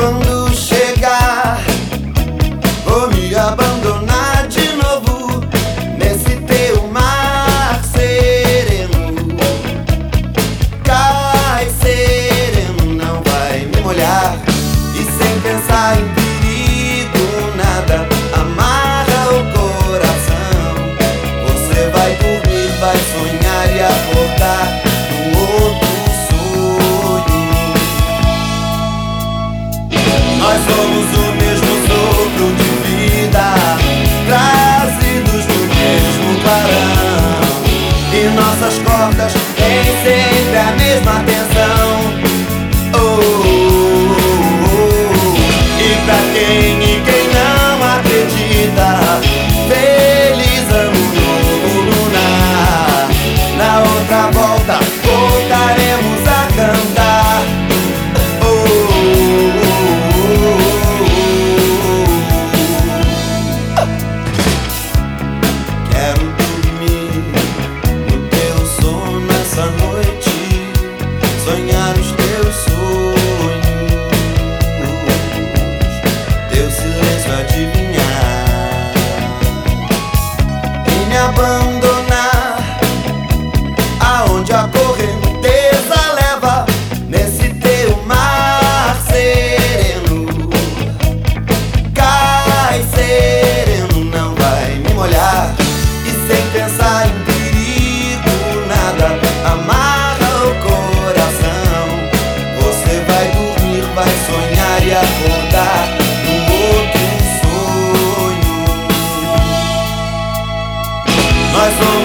Quando chegar, vou me abandonar de novo nesse teu mar sereno. Cai sereno, não vai me molhar. E sem pensar em perigo, nada amarra o coração. Você vai dormir, vai sonhar e acordar. Sempre a mesma tensão. Oh, oh, oh, oh. E pra quem e quem não acredita, feliz ano novo lunar. Na outra volta voltaremos a abandonar aonde a correnteza leva nesse teu mar sereno. Cai sereno, não vai me molhar e sem pensar em perigo nada amarra o coração. Você vai dormir, vai sonhar e acordar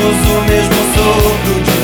o mesmo sopro de